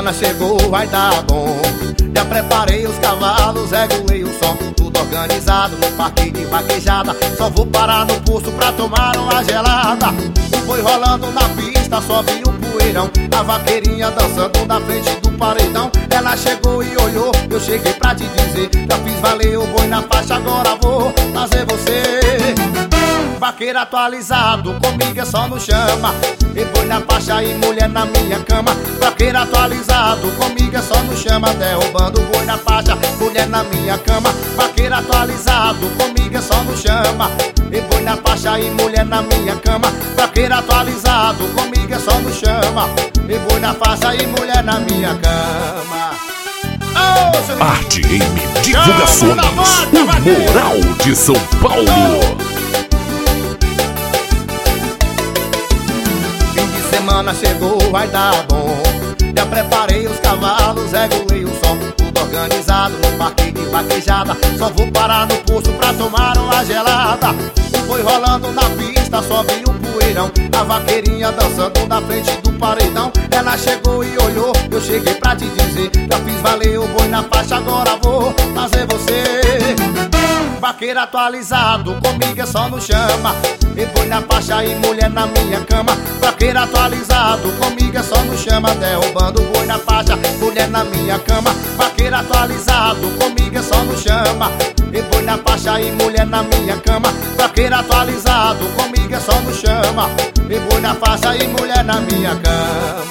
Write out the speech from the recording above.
semana chegou, vai dar bom. Já preparei os cavalos, regulei o som. Tudo organizado no parque de vaquejada. Só vou parar no posto pra tomar uma gelada. O rolando na pista, só vi o poeirão. A vaqueirinha dançando na frente do paredão. Ela chegou e olhou, eu cheguei pra te dizer. Já fiz valer o boi na faixa, agora vou. Vaqueiro atualizado, comigo é só no chama. E boi na faixa e mulher na minha cama. Vaqueiro atualizado, comigo é só no chama. Derrubando boi na faixa, mulher na minha cama. Vaqueiro atualizado, comigo é só no chama. E boi na faixa e mulher na minha cama. Vaqueiro atualizado, comigo é só no chama. E boi na faixa e mulher na minha cama. Oh, Arte M Divulgações, o Moral de São Paulo. Semana chegou, vai dar bom. Já preparei os cavalos, regulei o som. Tudo organizado no parque de vaquejada. Só vou parar no posto pra tomar uma gelada. Foi rolando na pista, só vi o poeirão. A vaqueirinha dançando na frente do paredão. Ela chegou e olhou, eu cheguei pra te dizer. Já fiz valer o boi na faixa, agora. Vaqueiro atualizado, comigo é só no chama. E boi na faixa e mulher na minha cama. Vaqueiro atualizado, comigo é só no chama. Derrubando boi na faixa, mulher na minha cama. Vaqueiro atualizado, comigo é só no chama. E boi na faixa e mulher na minha cama. Vaqueiro atualizado, comigo é só no chama. E boi na faixa e mulher na minha cama.